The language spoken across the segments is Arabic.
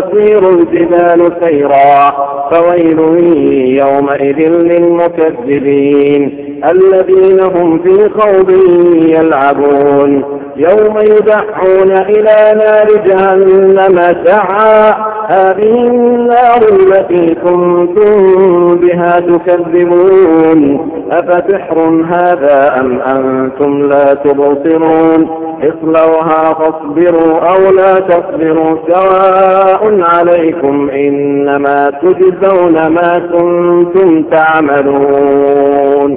وتسير الجبال سيرا فويل يومئذ للمكذبين الذين هم في خوض يلعبون. يوم يدعون إلى نار جهنم سعى. هذه النار التي كنتم بها تكذبون. أفتحر هذا أم أنتم لا تبصرون؟ اصلوها فاصبروا أو لا تصبروا. سواء عليكم إنما تجزون ما كنتم تعملون.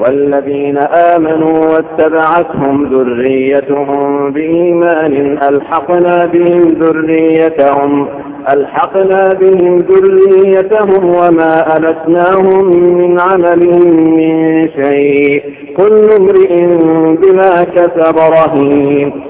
والذين آمنوا واتبعتهم ذريتهم بإيمان ألحقنا بهم ذريتهم ألحقنا بهم ذريتهم وما ألتناهم من عملهم من شيء كل امرئ بما كسب رهين.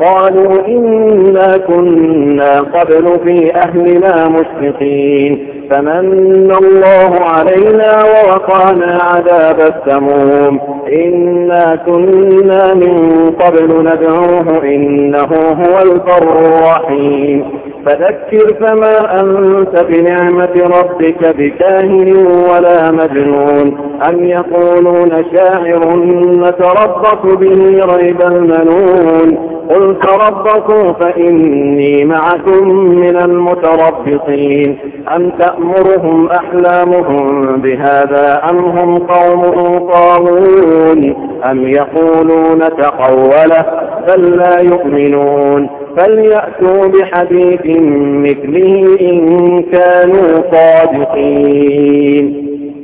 قالوا إنا كنا قبل في أهلنا مشفقين فمن الله علينا ووقانا عذاب السموم إنا كنا من قبل ندعوه إنه هو البر الرحيم فذكر فما أنت بنعمة ربك بكاهن ولا مجنون أم يقولون شاعر نتربص به ريب المنون قل تربصوا فإني معكم من المتربصين. أم تأمرهم أحلامهم بهذا أم هم قوم طاغون؟ أم يقولون تقوله بل لا يؤمنون. فليأتوا بحديث مثله إن كانوا صادقين.